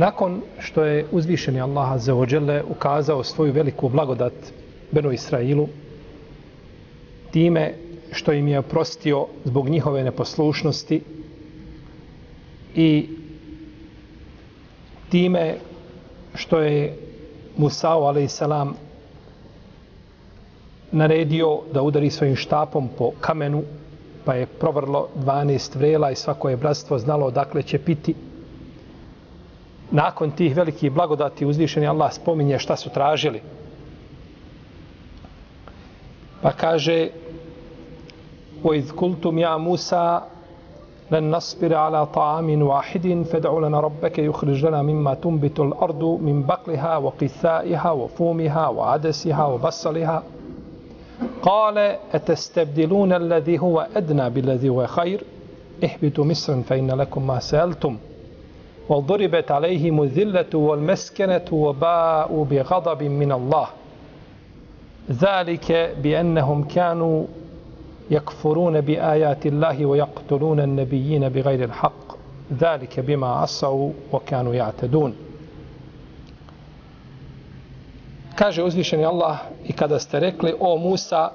Nakon što je uzvišeni Allah za ođele ukazao svoju veliku blagodat Beno Israilu, time što im je oprostio zbog njihove neposlušnosti i time što je Musao a.s. naredio da udari svojim štapom po kamenu, pa je provrlo 12 vrela i svako je bratstvo znalo odakle će piti nakon tih velikih blagodati uzvišeni Allah spominje šta su tražili. Pa kaže وَإِذْ قُلْتُمْ يَا مُوسَى لن نصبر على طعام واحد فدع لنا ربك يخرج لنا مما تنبت الأرض من بقلها وقثائها وفومها وعدسها وبصلها قال أتستبدلون الذي هو أدنى بالذي هو خير اهبطوا مصر فإن لكم ما سألتم وضربت عليهم الذلة والمسكنة وباءوا بغضب من الله ذلك بأنهم كانوا يكفرون بآيات الله ويقتلون النبيين بغير الحق ذلك بما عصوا وكانوا يعتدون Kaže uzvišeni Allah i kada ste rekli o Musa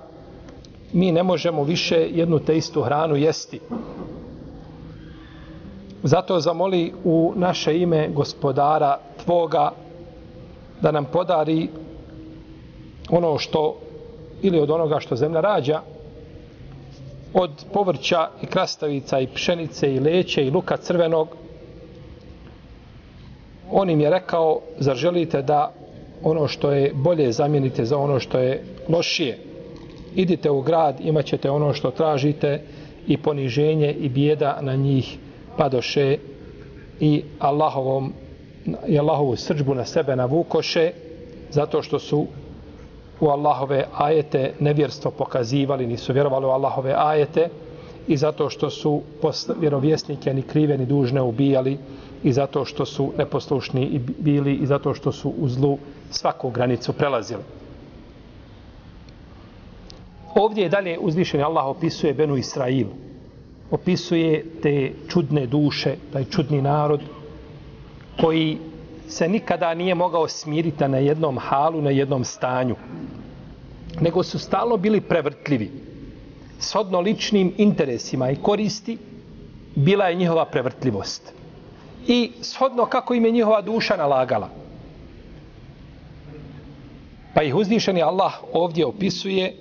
mi ne možemo više jednu te istu hranu jesti Zato zamoli u naše ime gospodara Tvoga da nam podari ono što ili od onoga što zemlja rađa od povrća i krastavica i pšenice i leće i luka crvenog. On im je rekao zar želite da ono što je bolje zamijenite za ono što je lošije? Idite u grad imat ćete ono što tražite i poniženje i bijeda na njih padoše i Allahovom i Allahovu srđbu na sebe navukoše zato što su u Allahove ajete nevjerstvo pokazivali, nisu vjerovali u Allahove ajete i zato što su vjerovjesnike ni krive ni dužne ubijali i zato što su neposlušni i bili i zato što su u zlu svaku granicu prelazili. Ovdje je dalje uzvišeni Allah opisuje Benu Israilu opisuje te čudne duše, taj čudni narod koji se nikada nije mogao smiriti na jednom halu, na jednom stanju. Nego su stalno bili prevrtljivi. S ličnim interesima i koristi bila je njihova prevrtljivost. I shodno kako im je njihova duša nalagala. Pa ih uzvišeni Allah ovdje opisuje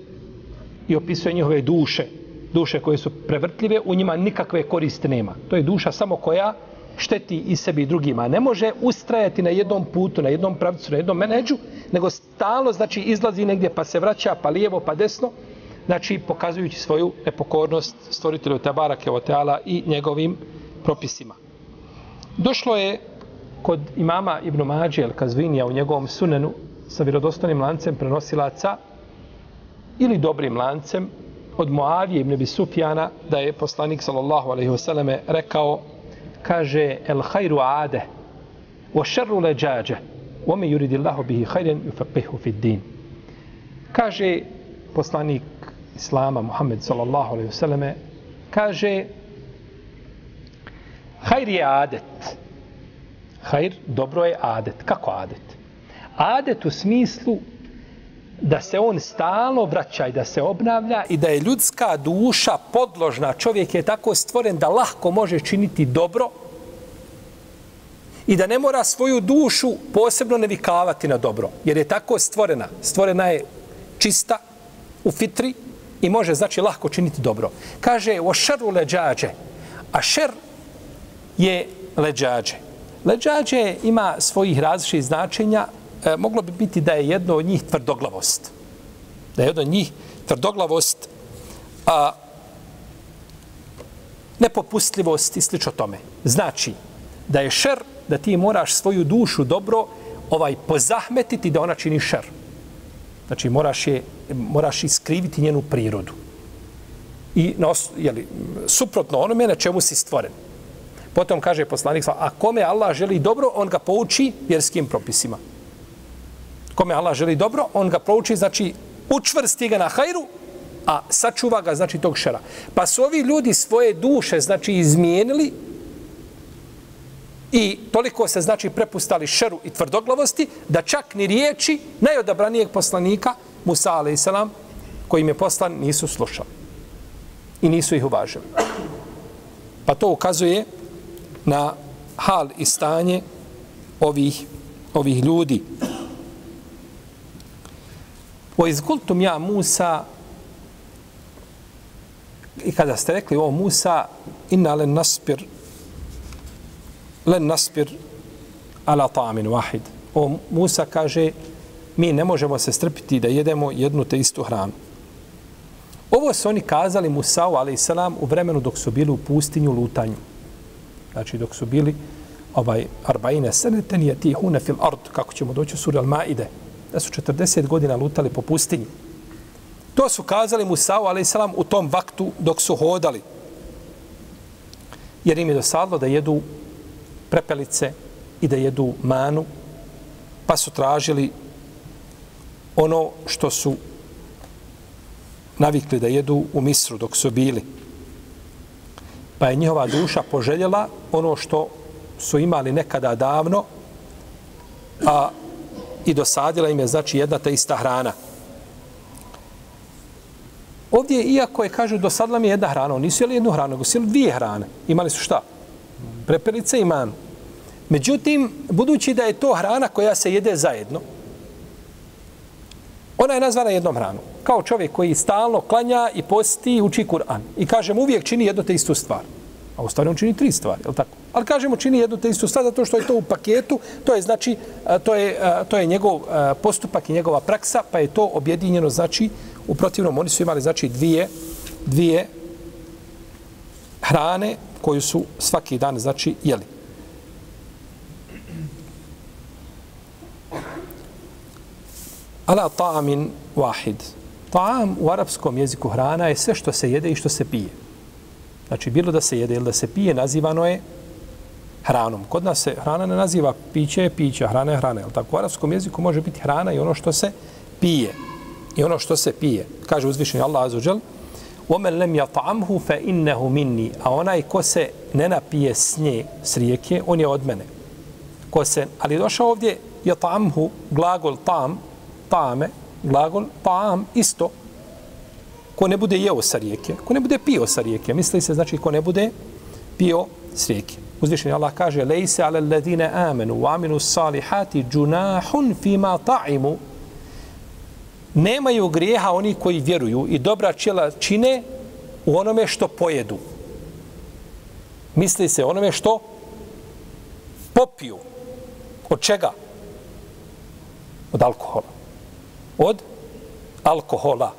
i opisuje njihove duše duše koje su prevrtljive, u njima nikakve koriste nema. To je duša samo koja šteti i sebi i drugima. Ne može ustrajati na jednom putu, na jednom pravcu, na jednom meneđu, nego stalo znači izlazi negdje pa se vraća, pa lijevo, pa desno, znači pokazujući svoju nepokornost stvoritelju Tabara Kevoteala i njegovim propisima. Došlo je kod imama Ibn Mađi El Kazvinija u njegovom sunenu sa vjerodostanim lancem prenosilaca ili dobrim lancem od Muavije ibn Abi Sufjana da je poslanik sallallahu alejhi ve selleme rekao kaže el khairu ade wa sharru lajaja wa man yuridillahu bihi khairan yufaqihu fi din. Kaže poslanik islama Muhammed sallallahu alejhi ve selleme kaže khair je adet khair dobro je adet kako adet adet u smislu da se on stalno vraća i da se obnavlja i da je ljudska duša podložna. Čovjek je tako stvoren da lahko može činiti dobro i da ne mora svoju dušu posebno nevikavati na dobro. Jer je tako stvorena. Stvorena je čista u fitri i može znači lahko činiti dobro. Kaže o šeru leđađe. A šer je leđađe. Leđađe ima svojih različitih značenja e, moglo bi biti da je jedno od njih tvrdoglavost. Da je jedno od njih tvrdoglavost, a nepopustljivost i slično tome. Znači, da je šer da ti moraš svoju dušu dobro ovaj pozahmetiti da ona čini šer. Znači moraš je moraš iskriviti njenu prirodu. I nos, jeli, suprotno onome na čemu si stvoren. Potom kaže poslanik, a kome Allah želi dobro, on ga pouči vjerskim propisima. Kome Allah želi dobro, on ga prouči, znači učvrsti ga na hajru, a sačuva ga, znači, tog šera. Pa su ovi ljudi svoje duše, znači, izmijenili i toliko se, znači, prepustali šeru i tvrdoglavosti, da čak ni riječi najodabranijeg poslanika, Musa, a.s., kojim je poslan, nisu slušali. I nisu ih uvažili. Pa to ukazuje na hal i stanje ovih, ovih ljudi. O izgultum ja Musa i kada ste rekli o Musa inna len naspir len naspir ala ta'amin wahid. O Musa kaže mi ne možemo se strpiti da jedemo jednu te istu hranu. Ovo su oni kazali Musa'u, ali salam, u vremenu dok su bili u pustinju lutanju. Znači, dok su bili ovaj arba'ine seneten je tihune fil ard, kako ćemo doći u suri Al-Maide, da su 40 godina lutali po pustinji. To su kazali Musa'u, ali selam, u tom vaktu dok su hodali. Jer im je dosadlo da jedu prepelice i da jedu manu, pa su tražili ono što su navikli da jedu u Misru dok su bili. Pa je njihova duša poželjela ono što su imali nekada davno, a i dosadila im je znači jedna ta ista hrana. Ovdje, iako je, kažu, dosadila mi je jedna hrana, nisu jeli jednu hranu, nego su jeli dvije hrane. Imali su šta? Prepelice i manu. Međutim, budući da je to hrana koja se jede zajedno, ona je nazvana jednom hranom. Kao čovjek koji stalno klanja i posti i uči Kur'an. I kažem, uvijek čini jednu te istu stvar. A u stvari on čini tri stvari, je tako? Ali kažemo, čini jednu te istu stvar zato što je to u paketu, to je znači, to je, to je njegov postupak i njegova praksa, pa je to objedinjeno, znači, u protivnom, oni su imali, znači, dvije, dvije hrane koju su svaki dan, znači, jeli. Ala ta'amin wahid. Ta'am u arapskom jeziku hrana je sve što se jede i što se pije. Znači, bilo da se jede ili da se pije, nazivano je hranom. Kod nas se hrana ne naziva piće je piće, hrana je hrana. Tako, u arapskom jeziku može biti hrana i ono što se pije. I ono što se pije. Kaže uzvišenje Allah azuđel, وَمَنْ لَمْ يَطَعَمْهُ فَإِنَّهُ مِنِّي A onaj ko se ne napije s nje, s rijeke, on je od mene. Ko se, ali došao ovdje, يَطَعَمْهُ, glagol tam, tame, glagol, taam, isto. Ko ne bude jeo sa rijeke, ko ne bude pio sa rijeke, misli se znači ko ne bude pio s rijeke. Uzvišen Allah kaže, lejse ala ladine amenu, wa aminu salihati, džunahun fima ta'imu. Nemaju grijeha oni koji vjeruju i dobra čela čine u onome što pojedu. Misli se onome što popiju. Od čega? Od alkohola od alkohola.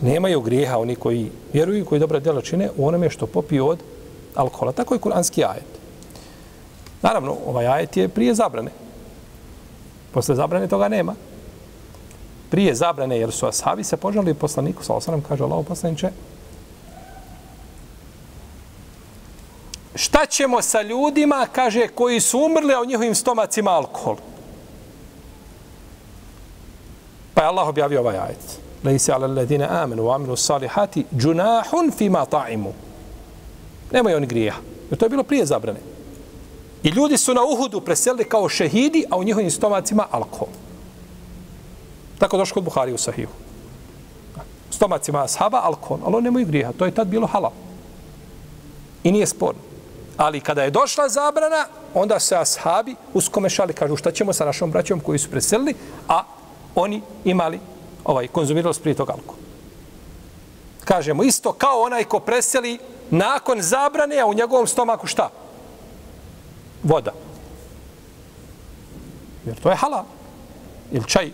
Nemaju grijeha oni koji vjeruju, koji dobra djela čine u onome što popiju od alkohola. Tako je kuranski ajet. Naravno, ovaj ajet je prije zabrane. Posle zabrane toga nema. Prije zabrane, jer su ashabi se požali poslaniku, sa osanom, kaže Allah poslaniče, šta ćemo sa ljudima, kaže, koji su umrli, a u njihovim stomacima alkohol? Pa je Allah objavio ovaj ajet. Lejse ala ledine amenu wa amenu salihati džunahun fima ta'imu. Nemaju oni grija. Jer to je bilo prije zabrane. I ljudi su na Uhudu preselili kao šehidi, a u njihovim stomacima alkohol. Tako došlo kod Buhari u Sahihu. Stomacima ashaba alkohol, ali on nemaju grijeha. To je tad bilo halal. I nije sporno. Ali kada je došla zabrana, onda se ashabi uskomešali, kažu šta ćemo sa našom braćom koji su preselili, a oni imali ovaj konzumirali prije toga alkohol. Kažemo isto kao onaj ko preseli nakon zabrane, a u njegovom stomaku šta? Voda. Jer to je hala. Ili čaj.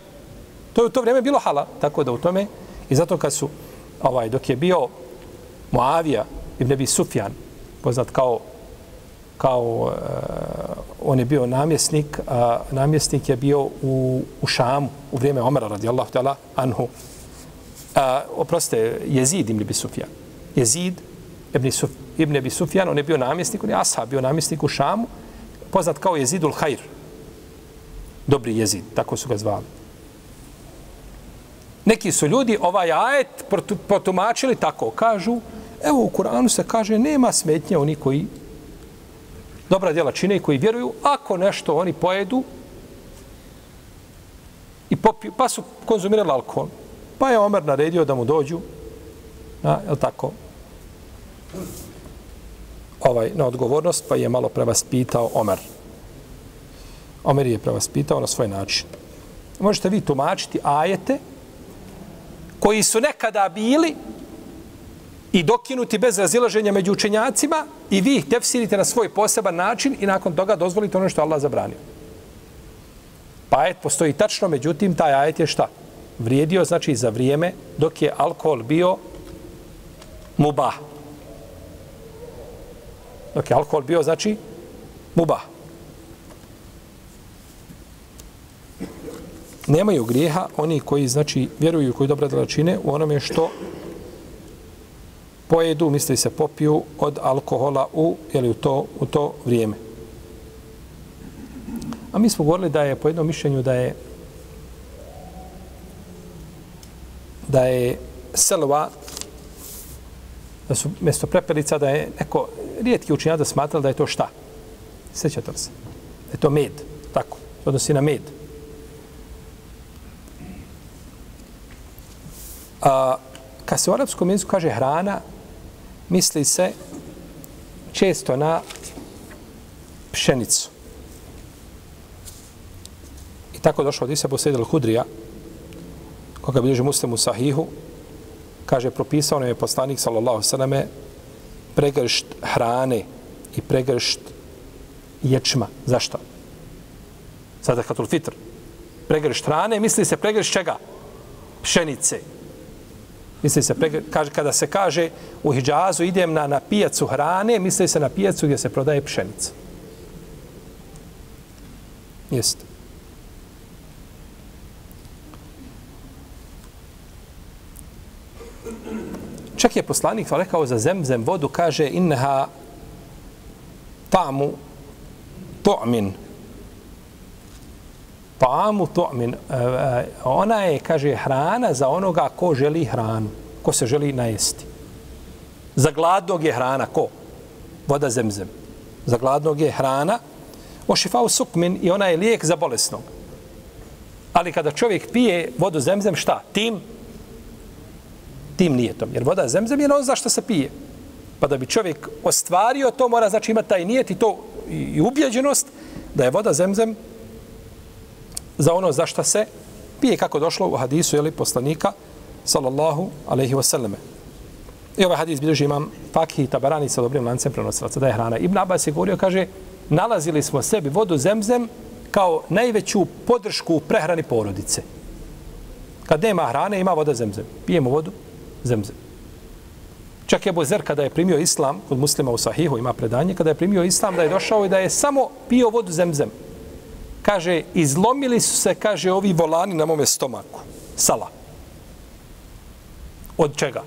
To je u to vrijeme bilo hala. Tako da u tome, i zato kad su, ovaj, dok je bio Moavija ibn Nebi Sufjan, poznat kao kao uh, on je bio namjesnik, a namjesnik je bio u, u Šamu u vrijeme Omara radijallahu ta'ala anhu. A, oprostite, Jezid ibn Abi Sufjan. Jezid ibn, Suf, ibn Abi Sufjan, on je bio namjesnik, on je Ashab, bio namjesnik u Šamu, poznat kao Jezidul Hajr. Dobri Jezid, tako su ga zvali. Neki su ljudi ovaj ajet potumačili tako, kažu, evo u Kuranu se kaže, nema smetnje oni koji dobra djela čine i koji vjeruju, ako nešto oni pojedu i popiju, pa su konzumirali alkohol, pa je Omer naredio da mu dođu, na, je tako, ovaj, na odgovornost, pa je malo prevaspitao Omer. Omer je prevaspitao na svoj način. Možete vi tumačiti ajete koji su nekada bili i dokinuti bez razilaženja među učenjacima i vi ih tefsirite na svoj poseban način i nakon toga dozvolite ono što Allah zabranio. Pa ajet postoji tačno, međutim, taj ajet je šta? Vrijedio, znači, za vrijeme dok je alkohol bio mubah. Dok je alkohol bio, znači, mubah. Nemaju grijeha oni koji, znači, vjeruju koji dobro dela čine u onome što pojedu, misli se popiju od alkohola u, jeli, u, to, u to vrijeme. A mi smo govorili da je po jednom mišljenju da je da je selva da su mjesto prepelica da je neko rijetki učinjak da smatrali da je to šta? Sjećate li se? Da je to med. Tako. Odnosi na med. A, kad se u arapskom jeziku kaže hrana, misli se često na pšenicu. I tako došlo od Isa Bosaid al-Hudrija, koga bilježi muslim u Sahihu, kaže, propisao nam je poslanik, sallallahu sallame, pregršt hrane i pregršt ječma. Zašto? Sada katul fitr. Pregršt hrane, misli se pregršt čega? Pšenice. Misli se, kaže, kada se kaže u Hidžazu idem na, na pijacu hrane, misli se na pijacu gdje se prodaje pšenica. Jeste. Čak je poslanik rekao za zemzem vodu, kaže inneha tamu to'min ta'amu tu'min. E, e, ona je, kaže, hrana za onoga ko želi hranu, ko se želi najesti. Za gladnog je hrana ko? Voda zemzem. Za gladnog je hrana ošifao sukmin i ona je lijek za bolesnog. Ali kada čovjek pije vodu zemzem, šta? Tim tim nijetom. Jer voda zemzem je ono za što se pije. Pa da bi čovjek ostvario to, mora znači imati taj nijet i to i ubjeđenost da je voda zemzem za ono za šta se pije kako došlo u hadisu ili poslanika sallallahu alaihi wasallame. I ovaj hadis bilježi imam Fakih i Tabarani sa dobrim lancem prenosilaca da je hrana. Ibn Abbas je govorio, kaže, nalazili smo sebi vodu zemzem kao najveću podršku u prehrani porodice. Kad nema hrane, ima voda zemzem. Pijemo vodu zemzem. Čak je Bozer kada je primio islam, kod muslima u Sahihu ima predanje, kada je primio islam da je došao i da je samo pio vodu zemzem. Kaže, izlomili su se, kaže, ovi volani na mome stomaku. Sala. Od čega?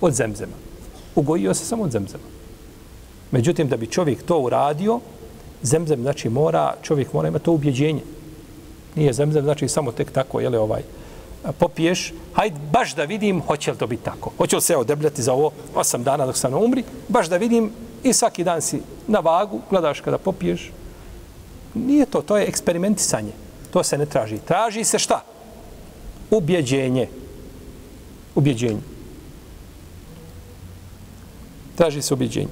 Od zemzema. Ugojio se samo od zemzema. Međutim, da bi čovjek to uradio, zemzem, znači, mora, čovjek mora imati to ubjeđenje. Nije zemzem, znači, samo tek tako, jele, ovaj, popiješ, hajde baš da vidim hoće li to biti tako. Hoće li se odebljati za ovo osam dana dok sam umri, baš da vidim i svaki dan si na vagu, gledaš kada popiješ. Nije to, to je eksperimentisanje. To se ne traži. Traži se šta? Ubjeđenje. Ubjeđenje. Traži se ubjeđenje.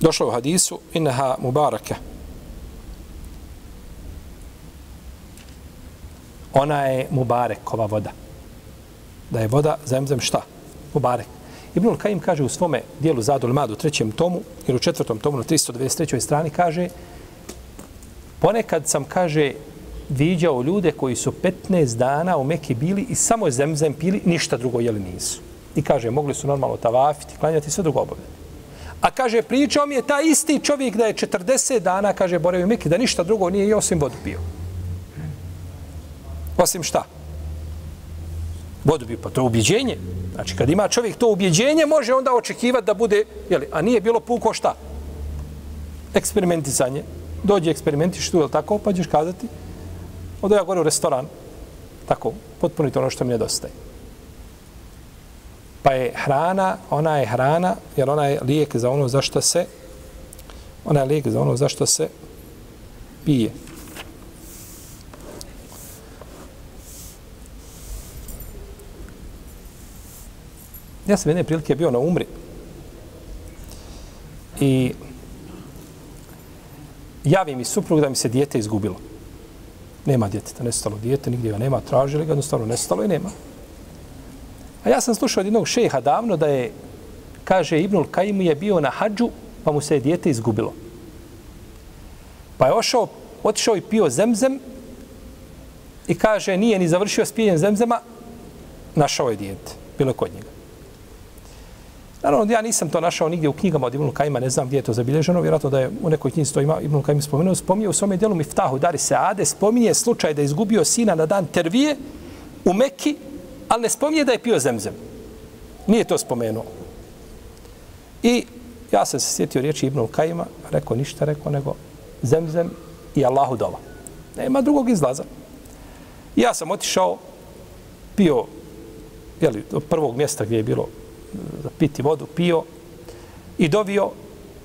Došlo u hadisu, inaha mubaraka, ona je mubarek, ova voda. Da je voda zemzem šta? Mubarek. Ibnul Kajim kaže u svome dijelu Zadul Mad u trećem tomu, ili u četvrtom tomu na 393. strani kaže ponekad sam, kaže, viđao ljude koji su 15 dana u Meki bili i samo zemzem pili, ništa drugo jeli nisu. I kaže, mogli su normalno tavafiti, klanjati sve drugo obavljati. A kaže, pričao mi je ta isti čovjek da je 40 dana, kaže, boravio Meki, da ništa drugo nije i osim vodu pio. Osim šta? Vodu bi, pa to je ubjeđenje. Znači, kad ima čovjek to ubjeđenje, može onda očekivati da bude, jeli, a nije bilo puko šta? Eksperimentisanje. Dođi eksperimentiš tu, jel tako, pa ćeš kazati, odo ja gore u restoran, tako, potpunite ono što mi nedostaje. Pa je hrana, ona je hrana, jer ona je lijek za ono zašto se, ona je lijek za ono zašto se pije. Ja sam jedne prilike bio na umri. I javi mi suprug da mi se dijete izgubilo. Nema djeteta, nestalo dijete, nigdje ga nema, tražili ga, jednostavno nestalo i nema. A ja sam slušao od jednog šeha davno da je, kaže, Ibnul Kajim je bio na hađu, pa mu se je dijete izgubilo. Pa je ošao, otišao i pio zemzem i kaže, nije ni završio s pijenjem zemzema, našao je dijete, bilo kod njega. Naravno, ja nisam to našao nigdje u knjigama od Ibnu Kajima, ne znam gdje je to zabilježeno, vjerojatno da je u nekoj knjizi to ima Ibnu Kajim spomenuo, spominje u svome dijelu Miftahu, Dari Seade, spominje slučaj da je izgubio sina na dan Tervije u Mekki, ali ne spominje da je pio zemzem. Nije to spomenuo. I ja sam se sjetio riječi Ibnu Kajima, rekao ništa, rekao nego zemzem i Allahu dova. Nema drugog izlaza. Ja sam otišao, pio, jeli, do prvog mjesta gdje je bilo za piti vodu, pio i dovio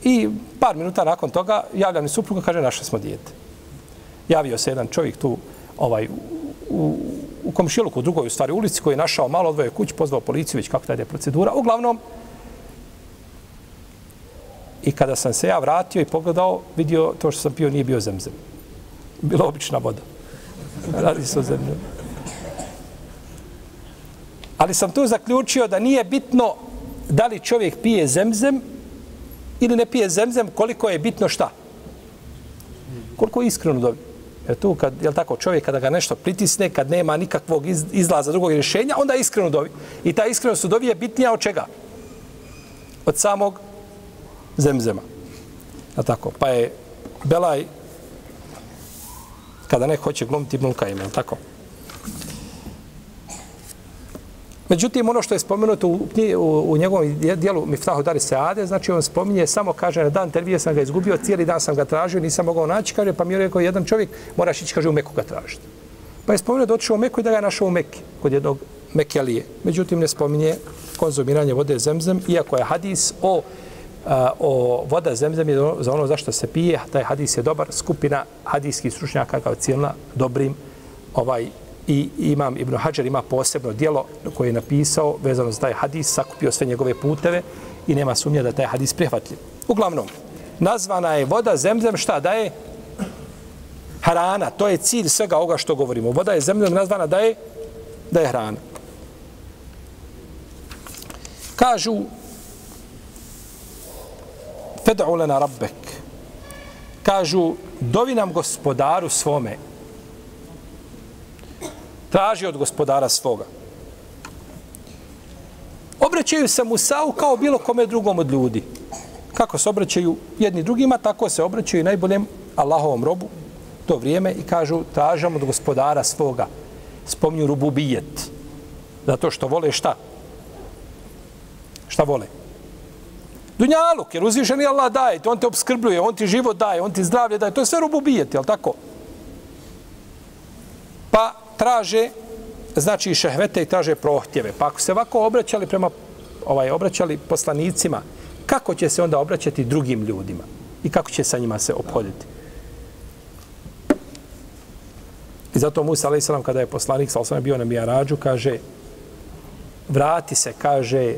i par minuta nakon toga javlja mi supruga, kaže, našli smo dijete. Javio se jedan čovjek tu ovaj, u, u komšiluku, u drugoj u stvari ulici, koji je našao malo odvoje kuć, pozvao policiju, već kako taj je procedura. Uglavnom, i kada sam se ja vratio i pogledao, vidio to što sam pio nije bio zemzem. Bila obična voda. Radi se o zemlju. Ali sam tu zaključio da nije bitno da li čovjek pije zemzem ili ne pije zemzem, koliko je bitno šta? Koliko je iskreno dobi. Jer tu, kad, jel tako, čovjek kada ga nešto pritisne, kad nema nikakvog izlaza drugog rješenja, onda je iskreno dovi. I ta iskrenost u dovi je bitnija od čega? Od samog zemzema. Jel tako? Pa je Belaj, kada ne hoće glumiti Ibnul Kajim, jel tako? Međutim, ono što je spomenuto u, u, u njegovom dijelu Miftahu Dari Seade, znači on spominje, samo kaže, na dan tervije sam ga izgubio, cijeli dan sam ga tražio, nisam mogao naći, kaže, pa mi je rekao jedan čovjek, moraš ići, kaže, u Meku ga tražiti. Pa je spomenuo da otišao u Meku i da ga je našao u Mekke, kod jednog Mekelije. Međutim, ne spominje konzumiranje vode zemzem, iako je hadis o, a, o voda zemzem je za ono zašto se pije, taj hadis je dobar, skupina hadijskih stručnjaka kao cijelna dobrim ovaj i imam Ibn Hajar ima posebno dijelo koje je napisao vezano za taj hadis, sakupio sve njegove puteve i nema sumnje da taj hadis prihvatljiv. Uglavnom, nazvana je voda zemzem šta da je hrana, to je cilj svega ovoga što govorimo. Voda je zemzem nazvana da je da je hrana. Kažu Fed'u lana rabbek. Kažu, dovi nam gospodaru svome traži od gospodara svoga. Obraćaju se Musau kao bilo kome drugom od ljudi. Kako se obraćaju jedni drugima, tako se obraćaju najboljem Allahovom robu to vrijeme i kažu tražam od gospodara svoga. Spomnju rububijet. Zato što vole šta? Šta vole? Dunjaluk, jer uzvišeni Allah daje, on te obskrbljuje, on ti život daje, on ti zdravlje daje, to je sve rububijet, je li tako? Traže znači šehvete i traže prohtjeve. Pa ako se ovako obraćali prema ovaj obraćali poslanicima, kako će se onda obraćati drugim ljudima? I kako će sa njima se obhoditi? I zato Musa a.s. kada je poslanik sa bio na Mijarađu, kaže vrati se, kaže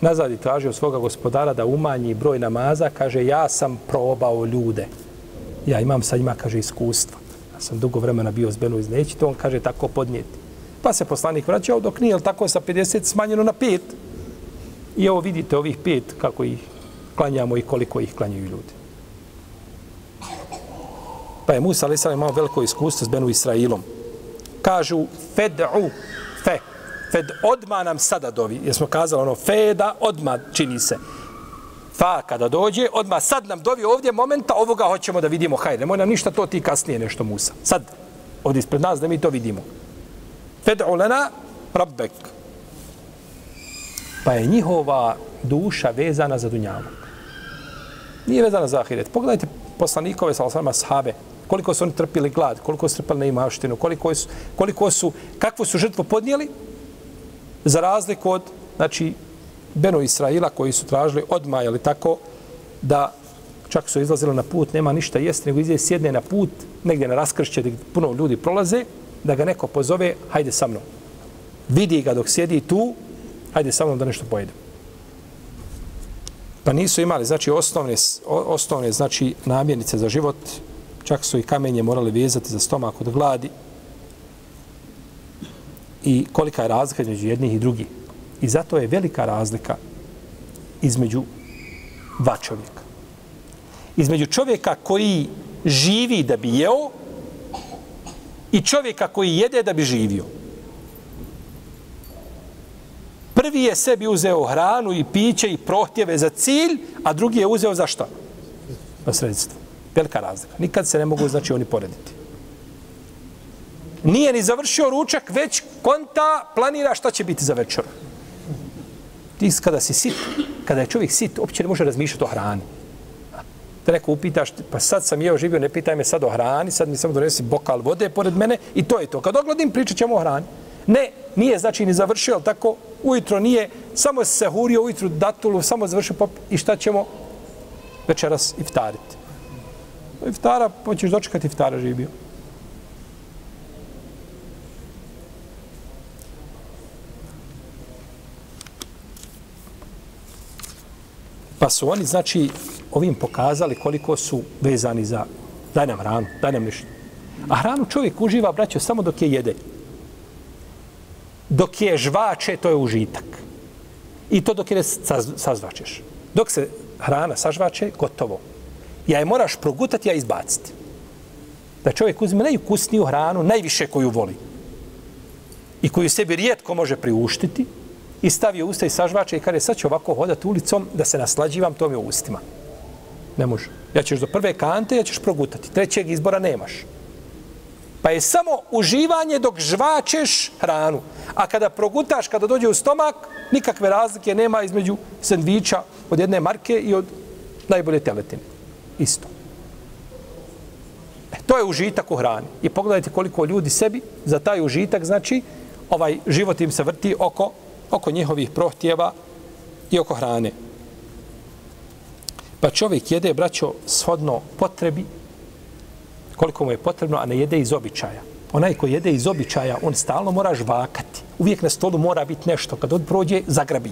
nazad i traži od svoga gospodara da umanji broj namaza, kaže ja sam probao ljude. Ja imam sa njima, kaže, iskustva sam dugo vremena bio zbenu iz neći, to on kaže tako podnijeti. Pa se poslanik vraćao dok nije, tako sa 50 smanjeno na 5. I evo vidite ovih pet kako ih klanjamo i koliko ih klanjaju ljudi. Pa je Musa a.s. imao veliko iskustvo s Benu Israilom. Kažu fed'u fe. Fed odma nam sada dovi. Jer smo kazali ono, feda odma čini se. Fa kada dođe, odma sad nam dovi ovdje momenta, ovoga hoćemo da vidimo. Hajde, nemoj nam ništa to ti kasnije nešto Musa. Sad, ovdje ispred nas da mi to vidimo. Fed'u lana rabbek. Pa je njihova duša vezana za dunjavu. Nije vezana za ahiret. Pogledajte poslanikove, sa osama, sahabe, koliko su oni trpili glad, koliko su trpili neimaštinu, koliko su, koliko su, kakvu su žrtvu podnijeli, za razliku od, znači, Beno Israila koji su tražili odmah, ali tako, da čak su izlazili na put, nema ništa jesti, nego izje sjedne na put, negdje na raskršće gdje puno ljudi prolaze, da ga neko pozove, hajde sa mnom. Vidi ga dok sjedi tu, hajde sa mnom da nešto pojedem. Pa nisu imali, znači, osnovne, osnovne znači, namjernice za život, čak su i kamenje morali vezati za stomak od gladi. I kolika je razlika između jednih i drugih. I zato je velika razlika između dva čovjeka. Između čovjeka koji živi da bi jeo i čovjeka koji jede da bi živio. Prvi je sebi uzeo hranu i piće i prohtjeve za cilj, a drugi je uzeo za što? Za sredstvo. Velika razlika. Nikad se ne mogu, znači, oni porediti. Nije ni završio ručak, već konta planira šta će biti za večer. Ti kada si sit, kada je čovjek sit, uopće ne može razmišljati o hrani. Da neko upitaš, pa sad sam jeo živio, ne pitaj me sad o hrani, sad mi samo donesi bokal vode pored mene i to je to. Kad ogladim, pričat ćemo o hrani. Ne, nije znači ni završio, ali tako ujutro nije, samo se hurio ujutro datulu, samo završio pop i šta ćemo večeras iftariti. Iftara, hoćeš dočekati iftara živio. Pa su oni, znači, ovim pokazali koliko su vezani za daj nam hranu, daj nam ništa. A hranu čovjek uživa, braćo, samo dok je jede. Dok je žvače, to je užitak. I to dok je sazvačeš. Dok se hrana sažvače, gotovo. Ja je moraš progutati, ja izbaciti. Da čovjek uzme najukusniju hranu, najviše koju voli. I koju sebi rijetko može priuštiti, i stavio usta i sažvače i kaže sad ću ovako hodati ulicom da se naslađivam tom u ustima. Ne može. Ja ćeš do prve kante, ja ćeš progutati. Trećeg izbora nemaš. Pa je samo uživanje dok žvačeš hranu. A kada progutaš, kada dođe u stomak, nikakve razlike nema između sandviča od jedne marke i od najbolje teletine. Isto. E, to je užitak u hrani. I pogledajte koliko ljudi sebi za taj užitak, znači, ovaj život im se vrti oko, oko njihovih prohtjeva i oko hrane. Pa čovjek jede, braćo, shodno potrebi, koliko mu je potrebno, a ne jede iz običaja. Onaj ko jede iz običaja, on stalno mora žvakati. Uvijek na stolu mora biti nešto. Kad od prođe, zagrabi.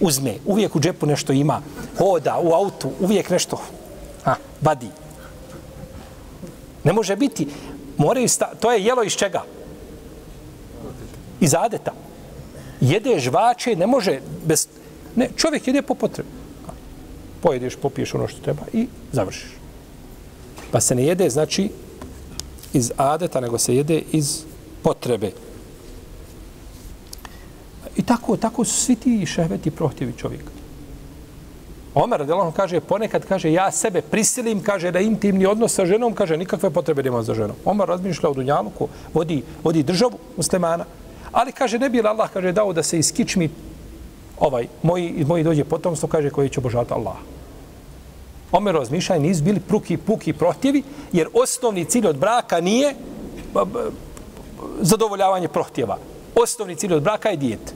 Uzme. Uvijek u džepu nešto ima. Hoda, u autu, uvijek nešto. A, vadi. Ne može biti. Moraju sta... To je jelo iz čega? Iz adeta. Jede žvače, ne može bez... Ne, čovjek jede po potrebi. Pojedeš, popiješ ono što treba i završiš. Pa se ne jede, znači, iz adeta, nego se jede iz potrebe. I tako, tako su svi ti šehveti prohtjevi čovjeka. Omer, Adelon kaže, ponekad kaže, ja sebe prisilim, kaže, da intimni odnos sa ženom, kaže, nikakve potrebe nema za ženom. Omer razmišlja o Dunjaluku, vodi, vodi državu muslimana, ali kaže, ne bi Allah, kaže, dao da se iskičmi ovaj, moji, moji dođe potomstvo, kaže, koji će obožavati Allah. Omer razmišljanje nisu bili pruki, puki prohtjevi, jer osnovni cilj od braka nije zadovoljavanje prohtjeva. Osnovni cilj od braka je dijet.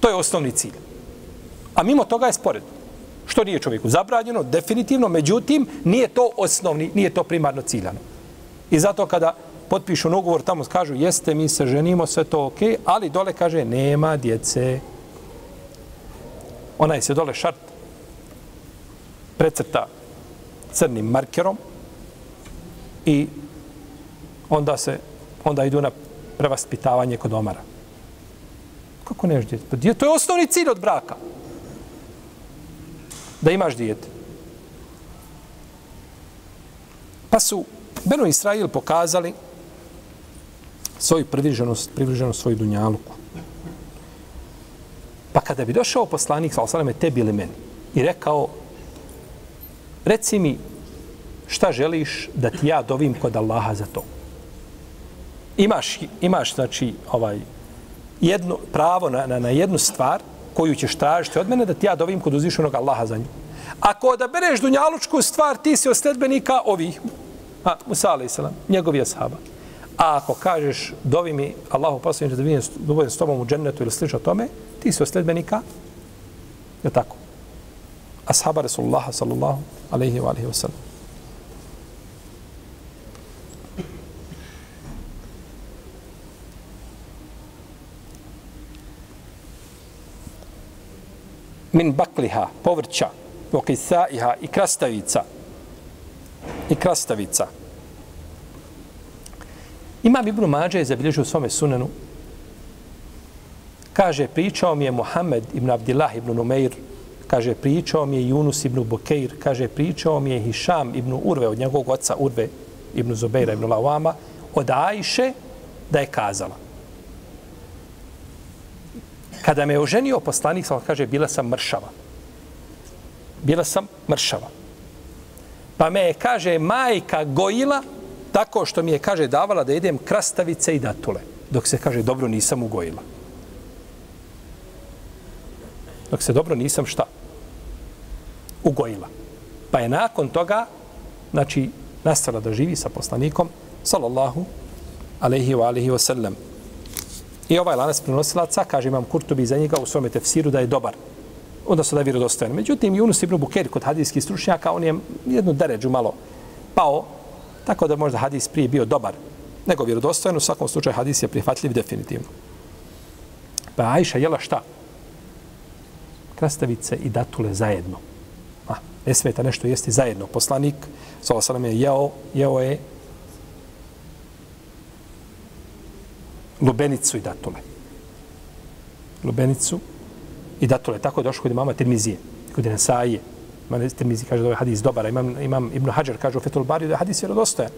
To je osnovni cilj. A mimo toga je spored. Što nije čovjeku zabranjeno, definitivno, međutim, nije to osnovni, nije to primarno ciljano. I zato kada potpišu ugovor, tamo kažu, jeste, mi se ženimo, sve to ok, ali dole kaže, nema djece. Onaj se dole šart precrta crnim markerom i onda se onda idu na prevaspitavanje kod omara. Kako nemaš djete? Pa djete, to je osnovni cilj od braka. Da imaš djete. Pa su Beno Israil pokazali svoju privrženost, privrženost svoju dunjaluku. Pa kada bi došao poslanik, sa osaleme, tebi ili meni, i rekao, reci mi šta želiš da ti ja dovim kod Allaha za to. Imaš, imaš znači, ovaj, jedno, pravo na, na, na jednu stvar koju ćeš tražiti od mene da ti ja dovim kod uzvišenog Allaha za nju. Ako odabereš dunjalučku stvar, ti si od sledbenika ovih, a, Musa a.s. njegovi ashaba. A ako kažeš, dovi mi Allahu poslaniče da vidim da s tobom u džennetu ili slično tome, ti si od sledbenika, je tako? Ashaba Rasulullaha sallallahu alaihi wa alaihi wa sallam. min bakliha, povrća, vokisaiha i krastavica. I krastavica. Imam Ibn Mađe je zabilježio u svome sunenu. Kaže, pričao mi je Muhammed ibn Abdillah ibn Numeir, kaže, pričao mi je Yunus ibn Bukeir, kaže, pričao mi je Hišam ibn Urve, od njegovog oca Urve ibn Zubeira ibn Lawama, od Ajše da je kazala. Kada me je oženio poslanik, sam kaže, bila sam mršava. Bila sam mršava. Pa me je, kaže, majka gojila tako što mi je, kaže, davala da jedem krastavice i datule. Dok se, kaže, dobro nisam ugojila. Dok se dobro nisam šta? Ugojila. Pa je nakon toga, znači, nastala da živi sa poslanikom, sallallahu alaihi wa alaihi wa sallam. I ovaj lanac prenosilaca, kaže imam Kurtubi za njega u svome tefsiru da je dobar. Onda su da je vjerodostojan. Međutim, Yunus ibn Bukeri kod hadijskih stručnjaka, on je jednu deređu malo pao, tako da možda hadis prije bio dobar nego vjerodostojan. U svakom slučaju hadis je prihvatljiv definitivno. Pa Ajša jela šta? Krastavice i datule zajedno. A, ne smeta nešto jesti zajedno. Poslanik, sa nam je jeo, jeo je lubenicu i datule. Lubenicu i datule. Tako je došlo kod imama Tirmizije, kod Nesaije. Imam Tirmizije kaže da je hadis dobar. Imam, imam Ibn Hajar kaže u Fetul Bariju da je hadis vjerodostojan.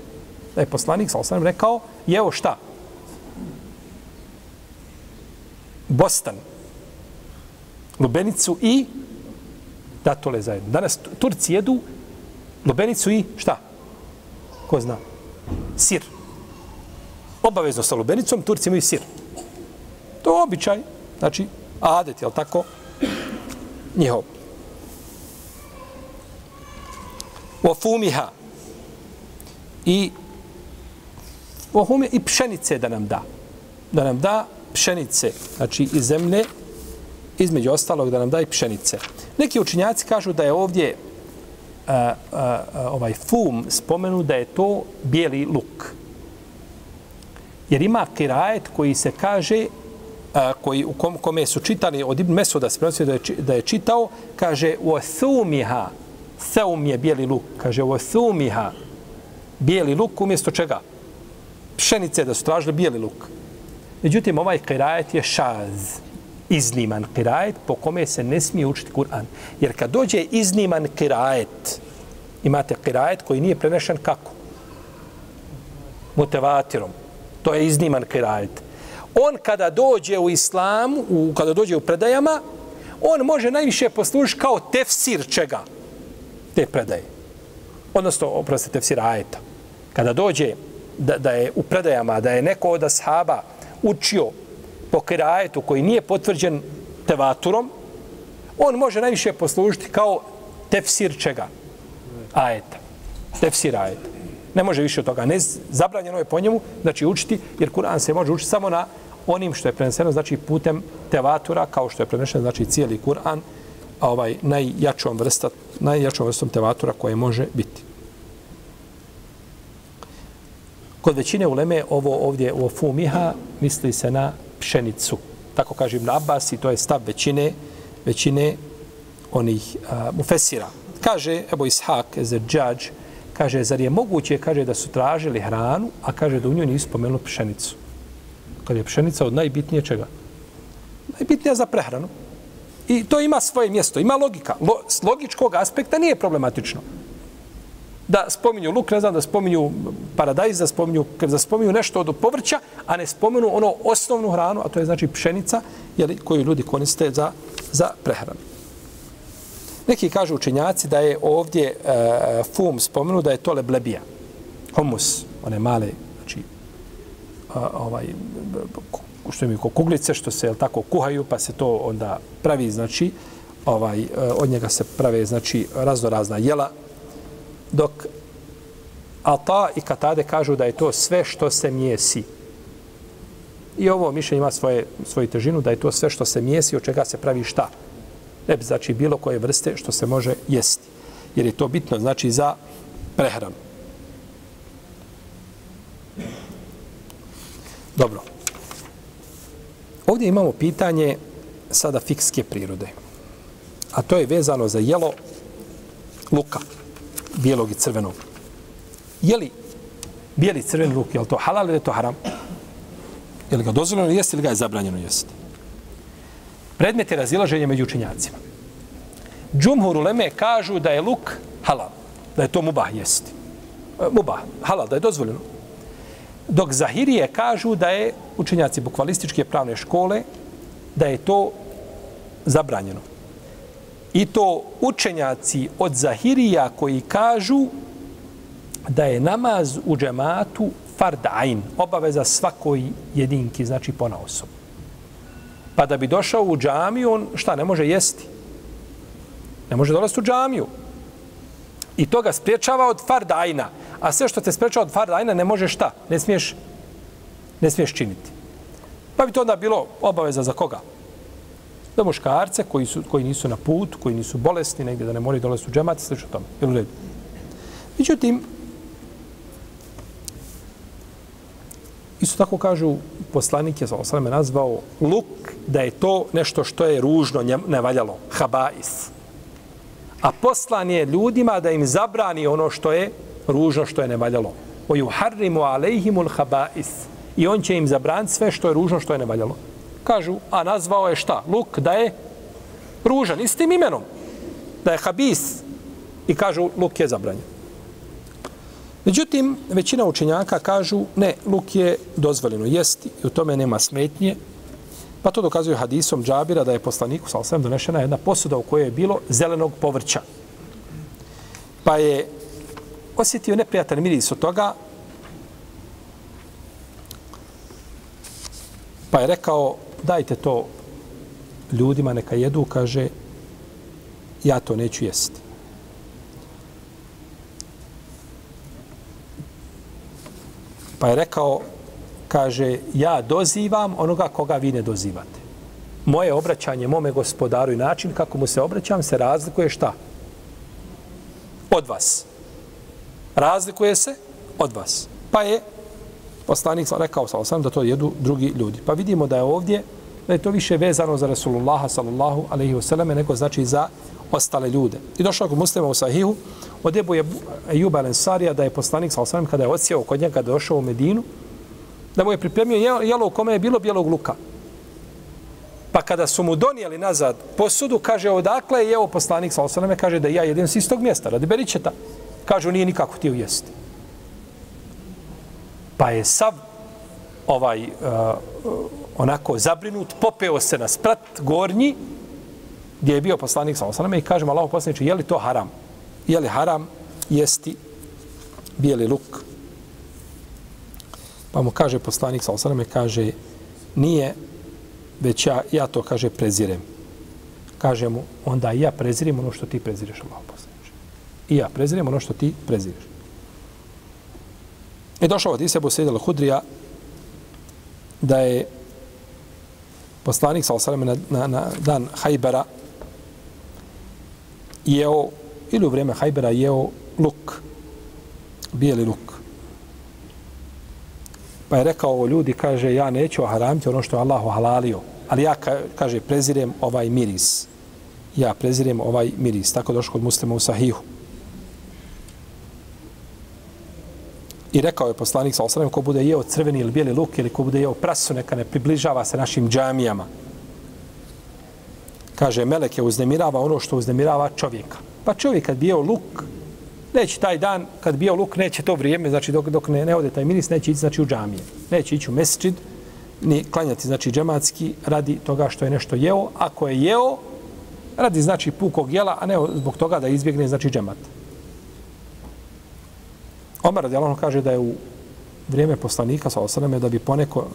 Da je poslanik, sa osnovim, rekao, jeo šta? Bostan. Lubenicu i datule zajedno. Danas Turci jedu lubenicu i šta? Ko zna? Sir obavezno sa lubenicom, Turci imaju sir. To je običaj, znači, adet, je tako? Njihov. O. I o i pšenice da nam da. Da nam da pšenice, znači iz zemlje, između ostalog da nam da i pšenice. Neki učinjaci kažu da je ovdje a, a, a, ovaj fum spomenu da je to bijeli luk. Jer ima kirajet koji se kaže, a, koji, u kom, kome su čitani od Ibn Mesuda, se prenosi da je, da je čitao, kaže u thumiha, Seum je bijeli luk, kaže ovo sumiha. bijeli luk umjesto čega? Pšenice da su tražili bijeli luk. Međutim, ovaj kirajet je šaz, izniman kirajet po kome se ne smije učiti Kur'an. Jer kad dođe izniman kirajet, imate kirajet koji nije prenešen kako? Mutevatirom. To je izniman kirajet. On kada dođe u islamu, u, kada dođe u predajama, on može najviše poslužiti kao tefsir čega? Te predaje. Odnosno, oprosti, tefsir ajeta. Kada dođe da, da je u predajama, da je neko od ashaba učio po kirajetu koji nije potvrđen tevaturom, on može najviše poslužiti kao tefsir čega? Ajeta. Tefsir ajeta. Ne može više od toga. Ne zabranjeno je po njemu, znači učiti, jer Kur'an se može učiti samo na onim što je preneseno, znači putem tevatura, kao što je preneseno, znači cijeli Kur'an, ovaj najjačom vrsta, najjačom vrstom tevatura koje može biti. Kod većine uleme ovo ovdje u Fumiha misli se na pšenicu. Tako kaže Ibn Abbas i to je stav većine, većine onih a, mufesira. Kaže Ebu Ishak, as a judge, kaže, zar je moguće, kaže, da su tražili hranu, a kaže da u njoj nisu spomenuli pšenicu. Kad je pšenica od najbitnije čega? Najbitnija za prehranu. I to ima svoje mjesto, ima logika. Lo, s logičkog aspekta nije problematično. da spominju luk, ne znam, da spominju paradajz, da spominju, da spominju nešto od povrća, a ne spomenu ono osnovnu hranu, a to je znači pšenica, jeli, koju ljudi koriste za, za prehranu. Neki kažu učenjaci da je ovdje e, fum spomenu da je to leblebija, humus, one male, znači, a, ovaj, što imaju kuglice, što se tako kuhaju, pa se to onda pravi, znači, ovaj, e, od njega se prave, znači, razno razna jela, dok Ata i Katade kažu da je to sve što se mjesi. I ovo mišljenje ima svoje, svoju težinu, da je to sve što se mjesi, od čega se pravi šta? Ne bi znači bilo koje vrste što se može jesti. Jer je to bitno, znači, za prehranu. Dobro. Ovdje imamo pitanje sada fikske prirode. A to je vezano za jelo luka bijelog i crvenog. Je li bijeli crveni luk, je li to halal ili je to haram? Je li ga dozvoljeno jesti ili ga je zabranjeno jesti? Predmet je razilaženje među učenjacima. Džumhur uleme kažu da je luk halal, da je to mubah jesti. E, mubah, halal, da je dozvoljeno. Dok Zahirije kažu da je učenjaci bukvalističke pravne škole, da je to zabranjeno. I to učenjaci od Zahirija koji kažu da je namaz u džematu fardain, obaveza svakoj jedinki, znači pona osobu. Pa da bi došao u džamiju, on šta, ne može jesti? Ne može dolaziti u džamiju. I to ga spriječava od fardajna. A sve što te spriječava od fardajna ne možeš šta? Ne smiješ, ne smiješ činiti. Pa bi to onda bilo obaveza za koga? za muškarce koji, su, koji nisu na put, koji nisu bolesni, negdje da ne moraju dolaziti u džemat, slično tome. Jel u redu? Međutim, isto tako kažu poslanik je sa nazvao luk da je to nešto što je ružno, nevaljalo, habais. A poslan je ljudima da im zabrani ono što je ružno, što je nevaljalo. O juharrimu alejhimul habais. I on će im zabraniti sve što je ružno, što je nevaljalo. Kažu, a nazvao je šta? Luk da je ružan, istim imenom. Da je habis. I kažu, luk je zabranjen. Međutim, većina učenjaka kažu, ne, luk je dozvoljeno jesti i u tome nema smetnje. Pa to dokazuje hadisom Džabira da je poslaniku, sa osvijem donešena jedna posuda u kojoj je bilo zelenog povrća. Pa je osjetio neprijatan miris od toga, pa je rekao, dajte to ljudima, neka jedu, kaže, ja to neću jesti. Pa je rekao, kaže, ja dozivam onoga koga vi ne dozivate. Moje obraćanje mome gospodaru i način kako mu se obraćam se razlikuje šta? Od vas. Razlikuje se od vas. Pa je poslanik rekao sa osam da to jedu drugi ljudi. Pa vidimo da je ovdje da je to više vezano za Rasulullah sallallahu alejhi ve neko nego znači za ostale ljude. I došao kod muslima u sahihu od Ebu Ejub Lensarija da je poslanik sa osam kada je odsjeo kod njega došao u Medinu da mu je pripremio jelo u kome je bilo bijelog luka. Pa kada su mu donijeli nazad posudu, kaže odakle je jeo poslanik sa osaname, kaže da ja jedem s istog mjesta, radi beričeta. Kažu nije nikako htio jesti. Pa je sav ovaj uh, uh onako zabrinut, popeo se na sprat gornji, gdje je bio poslanik sa osaname i kaže mu Allah poslaniče, je li to haram? Je li haram jesti bijeli luk? Pa mu kaže poslanik sa osaname, kaže, nije, već ja, ja to, kaže, prezirem. Kaže mu, onda ja prezirem ono što ti prezireš, Allah poslaniče. I ja prezirem ono što ti prezireš. I došao od Isebu Sejid hudrija da je poslanik sa osaname na, na, na dan Hajbera jeo, ili u vrijeme Hajbera jeo luk, bijeli luk. Pa je rekao ovo ljudi, kaže, ja neću haramiti ono što je Allah halalio, ali ja, kaže, prezirem ovaj miris. Ja prezirem ovaj miris. Tako došlo kod muslima u Sahihu. I rekao je poslanik sa osrem, ko bude jeo crveni ili bijeli luk ili ko bude jeo prasu, neka ne približava se našim džamijama. Kaže, melek je uznemirava ono što uznemirava čovjeka. Pa čovjek kad bi jeo luk, neće taj dan, kad bio luk, neće to vrijeme, znači dok, dok ne, ne ode taj miris, neće ići znači, u džamije. Neće ići u mesečid, ni klanjati, znači džematski, radi toga što je nešto jeo. Ako je jeo, radi znači pukog jela, a ne zbog toga da izbjegne znači džemat. Omar radi kaže da je u vrijeme poslanika sa osaname da bi poneko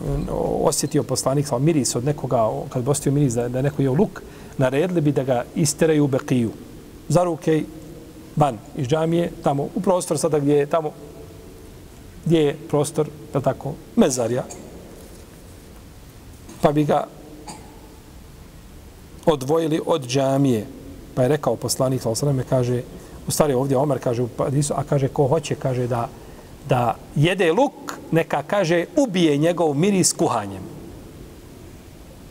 osjetio poslanik sa miris od nekoga, kad bi osjetio miris da, da je neko jeo luk, naredili bi da ga isteraju u bekiju. Za ruke van iz džamije, tamo u prostor sada gdje je tamo gdje je prostor, je tako, mezarja. Pa bi ga odvojili od džamije. Pa je rekao poslanik, sa osaname, kaže, u stvari ovdje Omer kaže, a kaže, ko hoće, kaže da da jede luk, neka kaže ubije njegov miris kuhanjem.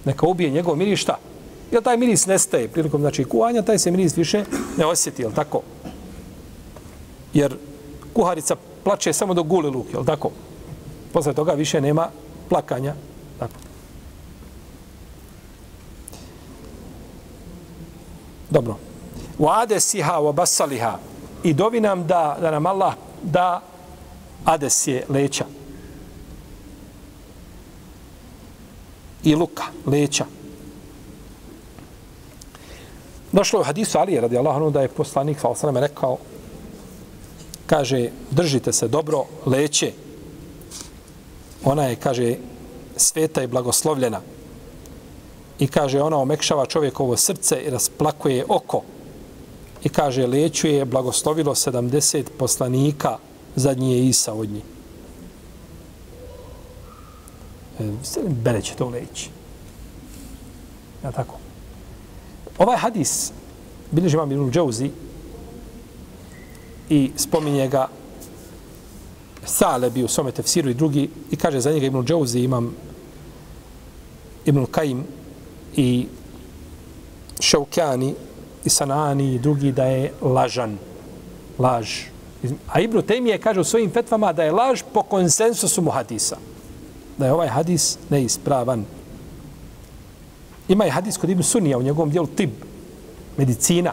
Neka ubije njegov miris šta? Jer taj miris nestaje prilikom znači, kuhanja, taj se miris više ne osjeti, jel tako? Jer kuharica plače samo do guli luk, jel tako? Posle toga više nema plakanja. Tako. Dobro. Uade siha wa basaliha. I dovi nam da, da nam Allah da ades je leća. I luka, leća. Došlo je u hadisu Ali radi anhu da je poslanik sa rekao kaže držite se dobro leće ona je kaže sveta i blagoslovljena i kaže ona omekšava čovjekovo srce i rasplakuje oko i kaže leću je blagoslovilo 70 poslanika zadnji je Isa od njih. E, Bere će to leći. Ja tako. Ovaj hadis bilježi vam Ibn Džauzi i spominje ga Sale bi u svome tefsiru i drugi i kaže za njega Ibn Džauzi imam Ibn Kajim i Šaukjani i Sanani i drugi da je lažan. Laž. A Ibn Taymije kaže u svojim fetvama da je laž po konsensusu mu hadisa. Da je ovaj hadis neispravan. Ima i hadis kod Ibn Sunija u njegovom dijelu Tib, medicina,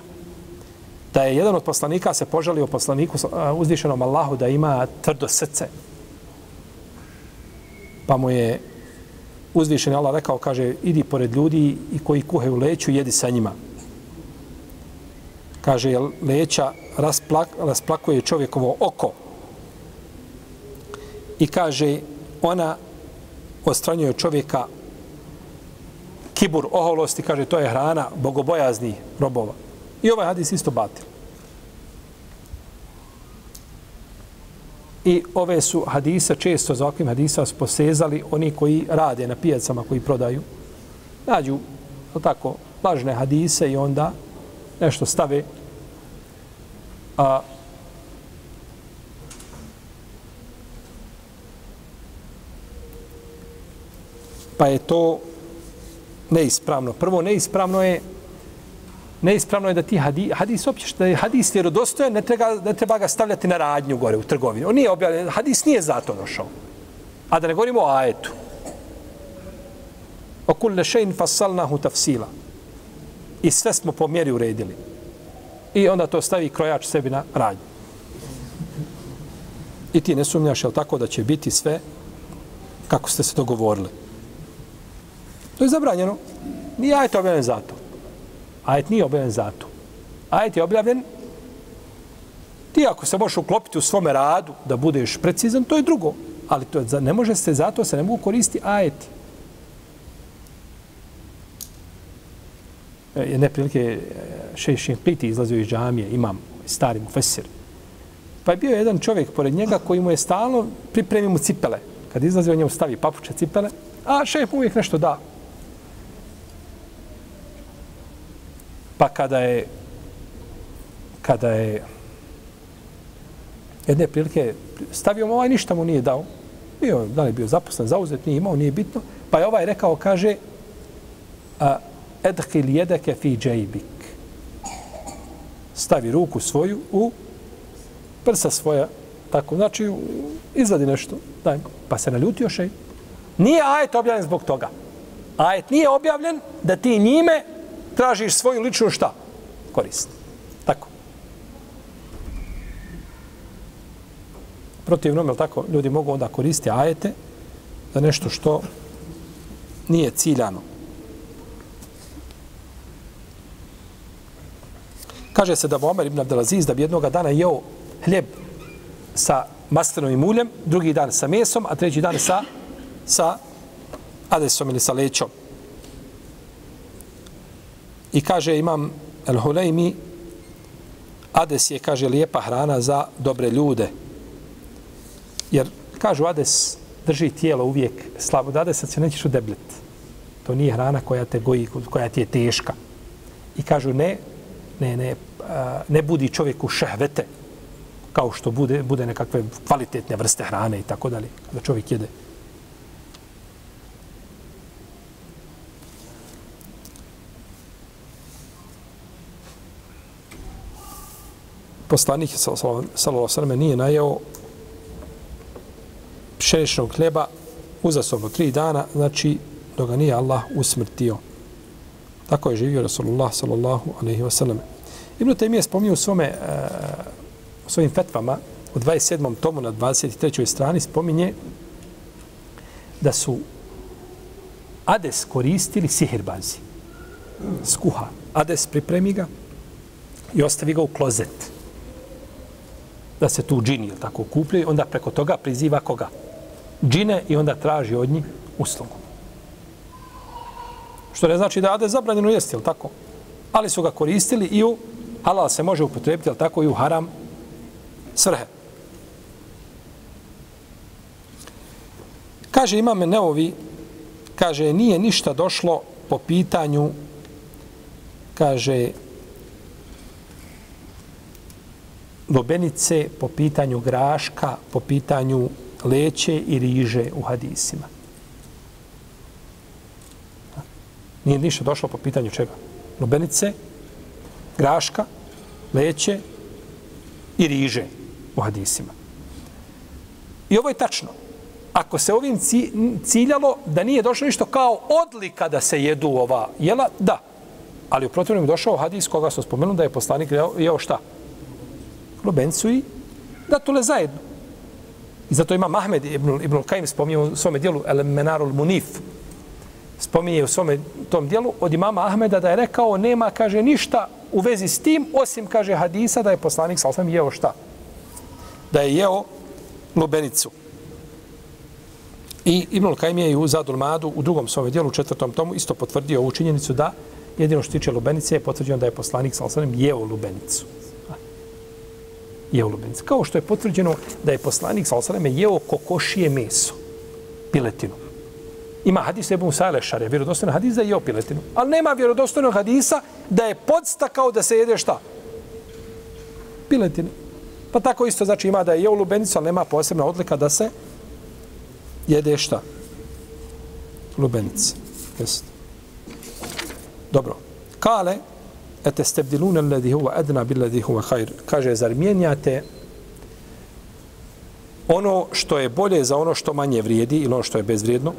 da je jedan od poslanika se požalio poslaniku uzvišenom Allahu da ima tvrdo srce. Pa mu je uzvišen Allah rekao, kaže, idi pored ljudi i koji kuhaju leću, jedi sa njima kaže, jel, leća rasplak, rasplakuje čovjekovo oko. I kaže, ona ostranjuje čovjeka kibur oholosti, kaže, to je hrana bogobojaznih robova. I ovaj hadis isto batil. I ove su hadisa, često za ovakvim hadisa posezali oni koji rade na pijacama, koji prodaju. Nađu, tako, lažne hadise i onda nešto stave a pa je to neispravno. Prvo, neispravno je neispravno je da ti hadis, hadis opće da je hadis vjerodostojan, ne treba, ne treba ga stavljati na radnju gore u trgovini. On nije objavljen, hadis nije zato došao. A da ne govorimo o ajetu. O kulle šein fasalnahu tafsila. I sve smo po mjeri uredili i onda to stavi krojač sebi na radnju. I ti ne sumnjaš, jel tako, da će biti sve kako ste se dogovorili. To je zabranjeno. Nije ajet objavljen za to. Ajet nije objavljen za to. Ajet je objavljen ti ako se možeš uklopiti u svome radu da budeš precizan, to je drugo. Ali to je, ne može se zato se ne mogu koristiti ajeti. E, jedne prilike e, šešin piti izlazio iz džamije, imam stari mu fesir. Pa je bio jedan čovjek pored njega koji mu je stalno pripremio mu cipele. Kad izlazio, on njemu stavi papuče cipele, a šef mu uvijek nešto da. Pa kada je kada je jedne prilike stavio mu ovaj, ništa mu nije dao. Bio, da li bio zaposlen, zauzet, nije imao, nije bitno. Pa je ovaj rekao, kaže, a, edhil jedeke fi džajbik. Stavi ruku svoju u prsa svoja. Tako, znači, izvadi nešto. Daj, pa se naljutio šej. Nije ajet objavljen zbog toga. Ajet nije objavljen da ti njime tražiš svoju ličnu šta? Korist. Tako. Protivno, je tako, ljudi mogu onda koristiti ajete za nešto što nije ciljano. Kaže se da Omer ibn Abdelaziz da bi jednog dana jeo hljeb sa maslinovim uljem, drugi dan sa mesom, a treći dan sa, sa adesom ili sa lećom. I kaže imam El Huleymi, Ades je, kaže, lijepa hrana za dobre ljude. Jer, kažu, Ades drži tijelo uvijek slabo. Da Adesa se nećeš udebljati. To nije hrana koja te goji, koja ti je teška. I kažu, ne, ne, ne, ne budi čovjeku šehvete, kao što bude, bude nekakve kvalitetne vrste hrane i tako dalje, da čovjek jede. Poslanik sallallahu alejhi nije najeo pšeničnog hleba uzasobno tri dana, znači dok ga nije Allah usmrtio. Tako je živio Rasulullah sallallahu alejhi ve sellem. Ibn Taymije spomnio u svome e, u svojim fetvama u 27. tomu na 23. strani spominje da su Ades koristili sihirbazi. Skuha. Ades pripremi ga i ostavi ga u klozet da se tu džini tako kupljaju, onda preko toga priziva koga? Džine i onda traži od njih uslugu. Što ne znači da je zabranjeno jesti, jel tako? Ali su ga koristili i u halal se može upotrebiti, jel tako? I u haram svrhe. Kaže imame Neovi, kaže nije ništa došlo po pitanju, kaže, lobenice po pitanju graška, po pitanju leće i riže u hadisima. Nije ništa došlo po pitanju čega? Lobenice, graška, leće i riže u hadisima. I ovo je tačno. Ako se ovim ciljalo da nije došlo ništo kao odlika da se jedu ova jela, da. Ali u protivnom je došao hadis koga smo spomenuli da je poslanik jeo šta? Lubencu i datule zajedno. I zato ima Mahmed ibn, ibn Kajim spominje u svome dijelu El Menarul Munif. Spominje u svome tom dijelu od imama Ahmeda da je rekao nema, kaže, ništa u vezi s tim, osim, kaže, hadisa da je poslanik sa osam jeo šta? Da je jeo lubenicu. I Ibn Kajim je u Zadul Madu u drugom svome dijelu, u četvrtom tomu, isto potvrdio ovu činjenicu da jedino što tiče lubenice je potvrđeno da je poslanik sa osam jeo lubenicu jeo lubenicu. Kao što je potvrđeno da je poslanik sa osaleme jeo kokošije meso, piletinu. Ima hadis Ebu Musa je vjerodostojno hadis da je jeo piletinu. Ali nema vjerodostojnog hadisa da je podstakao da se jede šta? Piletinu. Pa tako isto znači ima da je jeo lubenicu, ali nema posebna odlika da se jede šta? Lubenica. Jeste. Dobro. Kale, ete stebdilune ledi huva adna bil ledi huva. Kaže, zar mijenjate ono što je bolje za ono što manje vrijedi ili ono što je bezvrijedno?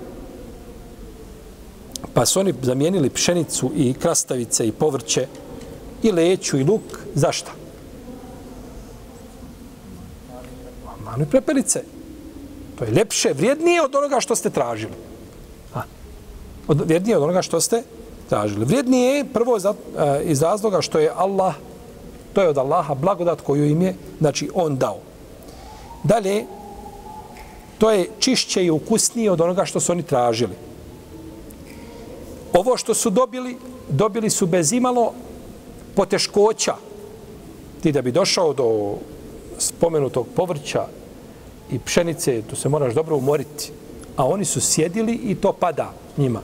Pa su oni zamijenili pšenicu i krastavice i povrće i leću i luk. Zašta? Manu i prepelice. To je lepše, vrijednije od onoga što ste tražili. A, od, vrijednije od onoga što ste tražili. Vrijednije je prvo za, e, iz razloga što je Allah, to je od Allaha blagodat koju im je, znači on dao. Dalje, to je čišće i ukusnije od onoga što su oni tražili. Ovo što su dobili, dobili su bez imalo poteškoća. Ti da bi došao do spomenutog povrća i pšenice, tu se moraš dobro umoriti. A oni su sjedili i to pada njima.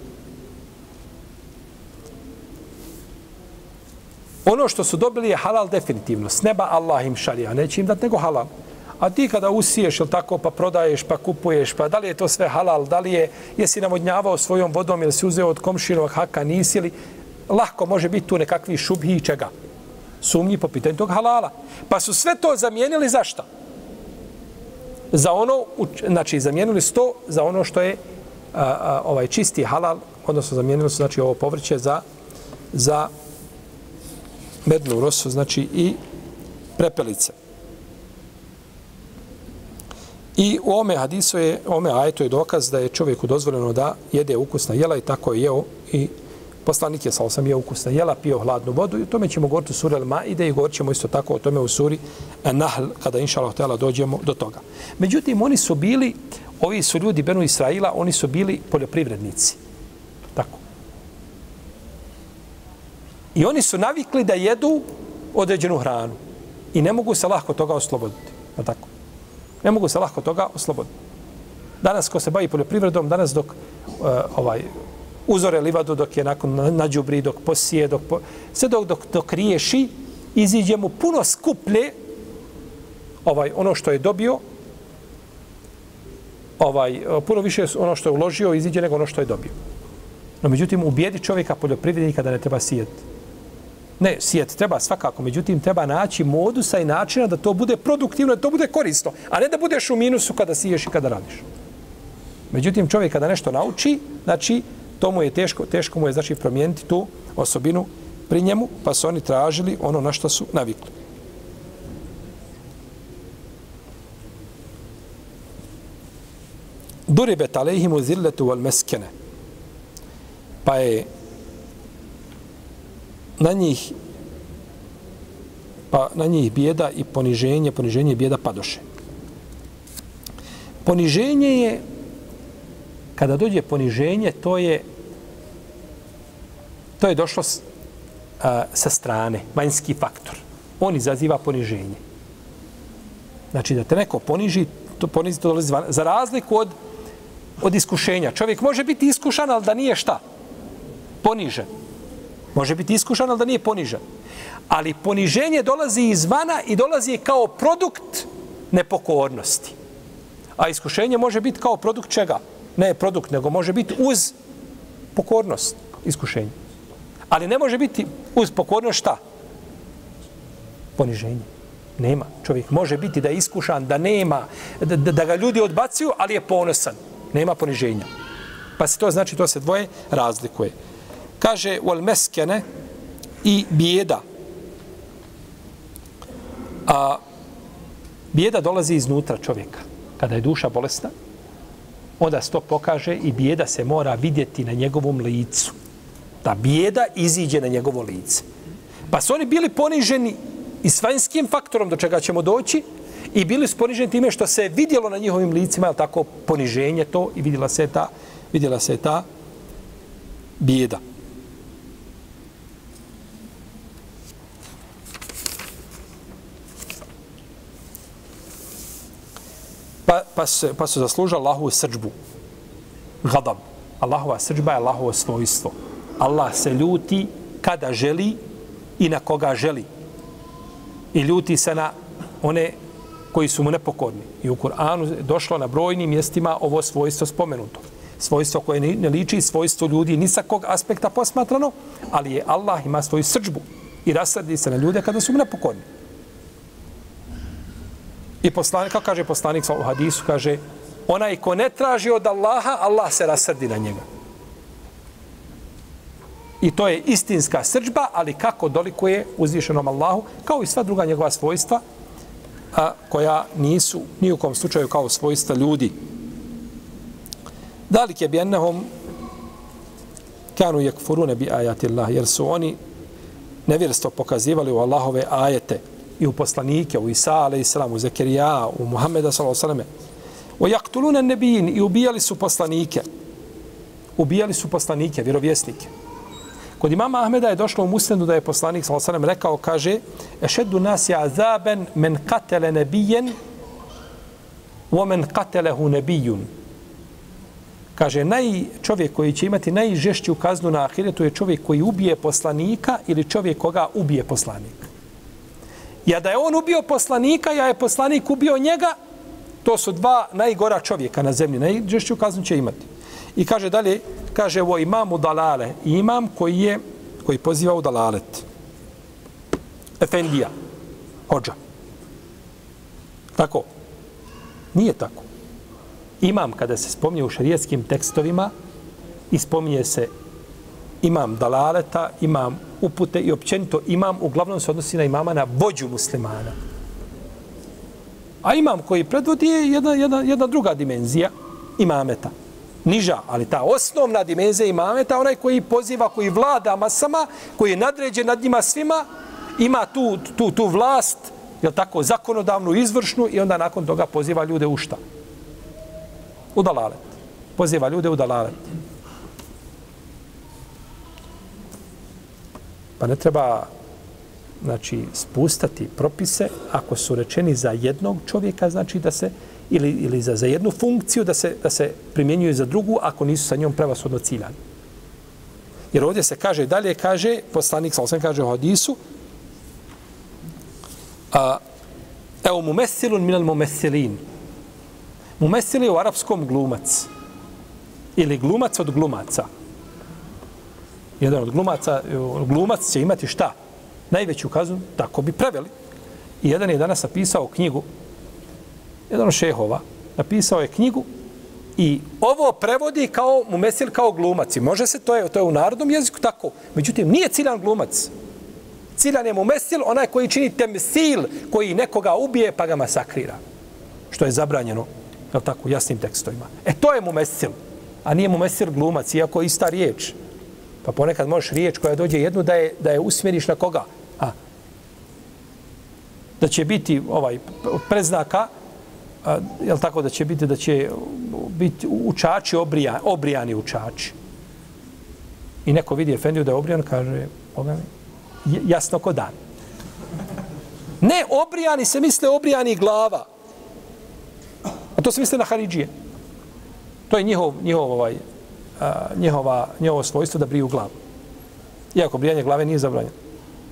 Ono što su dobili je halal definitivno. S neba Allah im šalija, Neće im dati nego halal. A ti kada usiješ ili tako pa prodaješ pa kupuješ pa da li je to sve halal, da li je jesi navodnjavao svojom vodom ili si uzeo od komšinovog haka, nisi li, lahko može biti tu nekakvi šubhi i čega. Sumnji po pitanju tog halala. Pa su sve to zamijenili za šta? Za ono, znači zamijenili sto za ono što je a, a, ovaj čisti halal, odnosno zamijenili su znači ovo povrće za, za Medlu rosu, znači i prepelice. I u ome hadisu je, ome ajetu je dokaz da je čovjeku dozvoljeno da jede ukusna jela i tako je jeo i poslanik je sa osam jeo ukusna jela, pio hladnu vodu i o tome ćemo govoriti u suri Al-Maide i govorit ćemo isto tako o tome u suri Nahl kada inša Allah dođemo do toga. Međutim, oni su bili, ovi su ljudi Benu Israila, oni su bili poljoprivrednici. I oni su navikli da jedu određenu hranu i ne mogu se lahko toga osloboditi. Tako. Ne mogu se lahko toga osloboditi. Danas ko se bavi poljoprivredom, danas dok uh, ovaj uzore livadu, dok je nakon nađubri, dok posije, dok po, sve dok, dok, dok riješi, iziđe mu puno skuplje ovaj ono što je dobio, ovaj puno više ono što je uložio iziđe nego ono što je dobio. No međutim, ubijedi čovjeka poljoprivrednika da ne treba sijeti. Ne, sjet treba svakako, međutim treba naći modusa i načina da to bude produktivno, da to bude korisno, a ne da budeš u minusu kada siješ i kada radiš. Međutim, čovjek kada nešto nauči, znači, to mu je teško, teško mu je znači promijeniti tu osobinu pri njemu, pa su oni tražili ono na što su navikli. Duribet alejhimu zilletu wal meskene. Pa je na njih pa na njih bijeda i poniženje, poniženje i bijeda padoše. Poniženje je kada dođe poniženje, to je to je došlo s, a, sa strane, vanjski faktor. On izaziva poniženje. Znači da te neko poniži, to ponizi to dolazi van, za razliku od od iskušenja. Čovjek može biti iskušan, ali da nije šta? Ponižen. Može biti iskušan, ali da nije ponižen. Ali poniženje dolazi izvana i dolazi kao produkt nepokornosti. A iskušenje može biti kao produkt čega? Ne produkt, nego može biti uz pokornost iskušenje. Ali ne može biti uz pokornost šta? Poniženje. Nema. Čovjek može biti da je iskušan, da nema, da, da ga ljudi odbacuju, ali je ponosan. Nema poniženja. Pa se to znači, to se dvoje razlikuje kaže wal meskene i bijeda. A bijeda dolazi iznutra čovjeka. Kada je duša bolesna, onda se to pokaže i bijeda se mora vidjeti na njegovom licu. Ta bijeda iziđe na njegovo lice. Pa su oni bili poniženi i s vanjskim faktorom do čega ćemo doći i bili su poniženi time što se vidjelo na njihovim licima, ali tako poniženje to i vidjela se ta, vidjela se ta bijeda. Pa, pa, se, pa su zaslužili Allahovu srđbu. Gadab. Allahova srđba je Allahovo svojstvo. Allah se ljuti kada želi i na koga želi. I ljuti se na one koji su mu nepokorni. I u Kur'anu došlo na brojnim mjestima ovo svojstvo spomenuto. Svojstvo koje ne liči svojstvo ljudi ni sa kog aspekta posmatrano, ali je Allah ima svoju srđbu i rasrdi se na ljude kada su mu nepokorni. I poslanik, kako kaže poslanik u hadisu, kaže, onaj ko ne traži od Allaha, Allah se rasrdi na njega. I to je istinska srđba, ali kako dolikuje uzvišenom Allahu, kao i sva druga njegova svojstva, a, koja nisu ni u kom slučaju kao svojstva ljudi. Dalik je bjennehom kanu jekfurune bi ajati Allah, jer su oni nevjerstvo pokazivali u Allahove ajete, i u poslanike, u Isa, ale i u Zekerija, u Muhammeda, sallahu sallame. O jaktulune nebijin i ubijali su poslanike. Ubijali su poslanike, vjerovjesnike. Kod imama Ahmeda je došlo u muslimu da je poslanik, sallahu sallam, rekao, kaže, ešeddu nas je azaben men katele nebijen u men katelehu nebijun. Kaže, naj, čovjek koji će imati najžešću kaznu na ahiretu je čovjek koji ubije poslanika ili čovjek koga ubije poslanik. Ja da je on ubio poslanika, ja je poslanik ubio njega, to su dva najgora čovjeka na zemlji, najžešću kaznu će imati. I kaže dalje, kaže ovo imam u dalale, imam koji je, koji poziva u dalalet. Efendija, hođa. Tako? Nije tako. Imam, kada se spominje u šarijetskim tekstovima, i spominje se imam dalaleta, imam upute i općenito imam, uglavnom se odnosi na imama na vođu muslimana. A imam koji predvodi je jedna, jedna, jedna druga dimenzija imameta. Niža, ali ta osnovna dimenzija imameta, onaj koji poziva, koji vlada masama, koji je nadređen nad njima svima, ima tu, tu, tu vlast, je tako, zakonodavnu, izvršnu i onda nakon toga poziva ljude u šta? U dalalet. Poziva ljude u dalalet. Pa ne treba znači spustati propise ako su rečeni za jednog čovjeka znači da se ili, ili za, za jednu funkciju da se, da se primjenjuju za drugu ako nisu sa njom prevasodno ciljani. Jer ovdje se kaže, dalje kaže, poslanik sa kaže u hadisu, a, evo mu mesilun minal mu mesilin. Mu je u arapskom glumac. Ili glumac od glumaca. Jedan od glumaca, glumac će imati šta? najveću kaznu, tako bi preveli. I jedan je danas napisao knjigu, jedan od šehova, napisao je knjigu i ovo prevodi kao mu mesil kao glumac. I može se, to je, to je u narodnom jeziku tako. Međutim, nije ciljan glumac. Ciljan je mu mesil, onaj koji čini temsil, koji nekoga ubije pa ga masakrira. Što je zabranjeno, je tako, jasnim tekstovima. E, to je mu mesil. A nije mu mesil glumac, iako je ista riječ. Pa ponekad možeš riječ koja dođe jednu da je, da je usmjeriš na koga? A, da će biti ovaj preznaka, a, jel tako da će biti da će biti učači obrija, obrijani učači. I neko vidi Efendiju da je obrijan, kaže, Boga mi, jasno ko dan. Ne, obrijani se misle obrijani glava. A to se misle na Haridžije. To je njihov, njihov ovaj, a, njihova, njihovo svojstvo da briju glavu. Iako brijanje glave nije zabranjeno.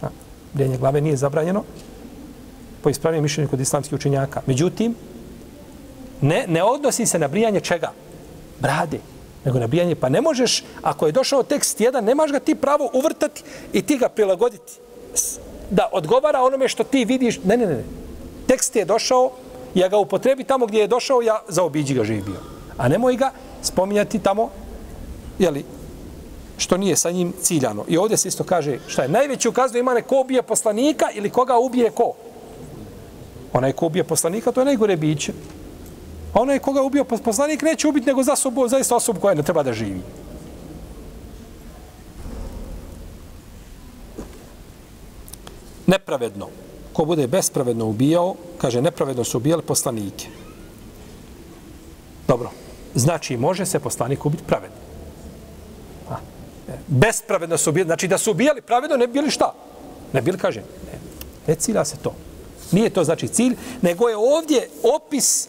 A, brijanje glave nije zabranjeno po ispravnim mišljenju kod islamskih učenjaka. Međutim, ne, ne odnosi se na brijanje čega? Brade. Nego na brijanje. Pa ne možeš, ako je došao tekst jedan, nemaš ga ti pravo uvrtati i ti ga prilagoditi. Da odgovara onome što ti vidiš. Ne, ne, ne. Tekst je došao, ja ga upotrebi tamo gdje je došao, ja zaobiđi ga živio. A nemoj ga spominjati tamo jeli, što nije sa njim ciljano. I ovdje se isto kaže šta je najveći kaznu ima neko ubije poslanika ili koga ubije ko? Onaj ko ubije poslanika, to je najgore biće. A onaj koga ubio poslanik neće ubiti nego za sobu, zaista osobu koja ne treba da živi. Nepravedno. Ko bude bespravedno ubijao, kaže nepravedno su ubijali poslanike. Dobro. Znači, može se poslanik ubiti pravedno bespravedno su ubijali, znači da su ubijali pravedno, ne bili šta? Ne bili, kaže, ne, ne cilja se to. Nije to znači cilj, nego je ovdje opis,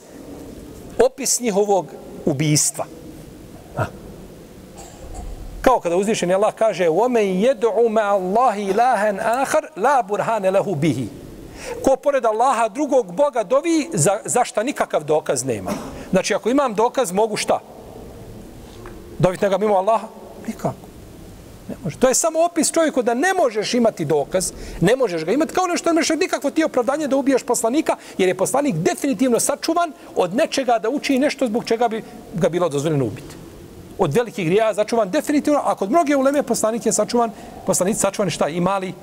opis njihovog ubijstva. A. Kao kada uzvišen je Allah kaže وَمَنْ يَدْعُ مَا اللَّهِ إِلَهًا آخَرْ لَا بُرْهَانَ لَهُ بِهِ Ko pored Allaha drugog Boga dovi, za, za šta nikakav dokaz nema. Znači, ako imam dokaz, mogu šta? Doviti nego mimo Allaha? Nikako. Ne može. To je samo opis čovjeku da ne možeš imati dokaz, ne možeš ga imati, kao nešto imaš nikakvo ti opravdanje da ubiješ poslanika, jer je poslanik definitivno sačuvan od nečega da uči nešto zbog čega bi ga bilo dozvoljeno ubiti. Od velikih grija začuvan definitivno, a kod mnoge uleme poslanik je sačuvan, poslanik sačuvan šta? I mali,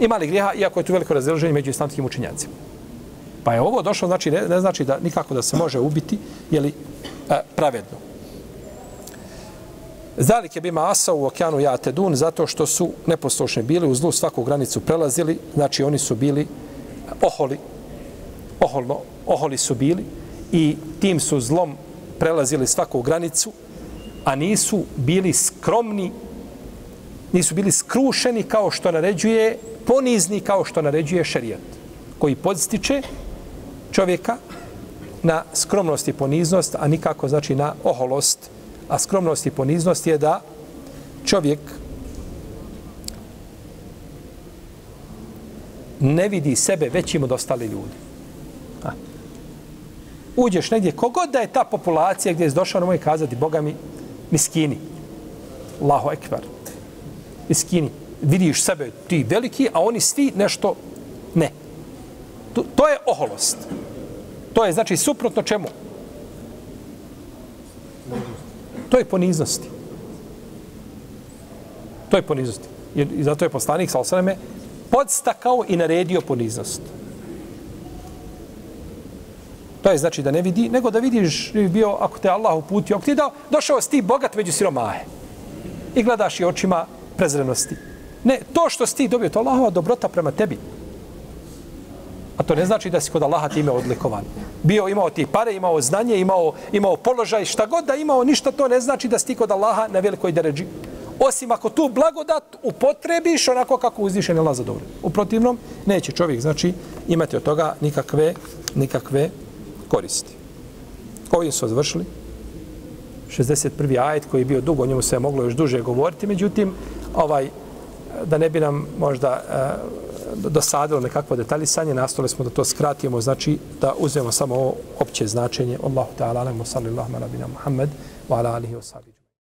i mali grija, iako je tu veliko razreloženje među islamskim učenjacima. Pa je ovo došlo, znači, ne, ne znači da nikako da se može ubiti, jeli, e, pravedno. Zalike bima asa u okeanu Jatedun zato što su neposlušni bili u zlu svaku granicu prelazili, znači oni su bili oholi, oholno, oholi su bili i tim su zlom prelazili svaku granicu, a nisu bili skromni, nisu bili skrušeni kao što naređuje, ponizni kao što naređuje šerijat, koji podstiče čovjeka na skromnost i poniznost, a nikako znači na oholost A skromnost i poniznost je da čovjek ne vidi sebe većim od ostali ljudi. A. Uđeš negdje, kogod da je ta populacija gdje je došao namoj kazati, Boga mi, miskini. Allahu ekvar. Miskini. Vidiš sebe ti veliki, a oni svi nešto ne. To, to je oholost. To je znači suprotno čemu? To je poniznosti. To je poniznosti. I zato je poslanik sa osaname podstakao i naredio poniznost. To je znači da ne vidi, nego da vidiš bio, ako te Allah uputio, ako ti je dao, došao si ti bogat među siromahe i gledaš i očima prezrenosti. Ne, to što si ti dobio, to Allahova dobrota prema tebi. A to ne znači da si kod Allaha time odlikovan. Bio imao ti pare, imao znanje, imao, imao položaj, šta god da imao, ništa to ne znači da si ti kod Allaha na velikoj deređi. Osim ako tu blagodat upotrebiš onako kako uzdiše Allah zadovoljen. U protivnom, neće čovjek, znači, imati od toga nikakve, nikakve koristi. Ovdje su završili. 61. ajet koji je bio dugo, o njemu se je moglo još duže govoriti, međutim, ovaj, da ne bi nam možda uh, dosadilo nekakvo detaljisanje, nastali smo da to skratimo, znači da uzmemo samo opće značenje. Allahu ta'ala, alamu sallallahu ala bina Muhammed, wa ala alihi wa sallam.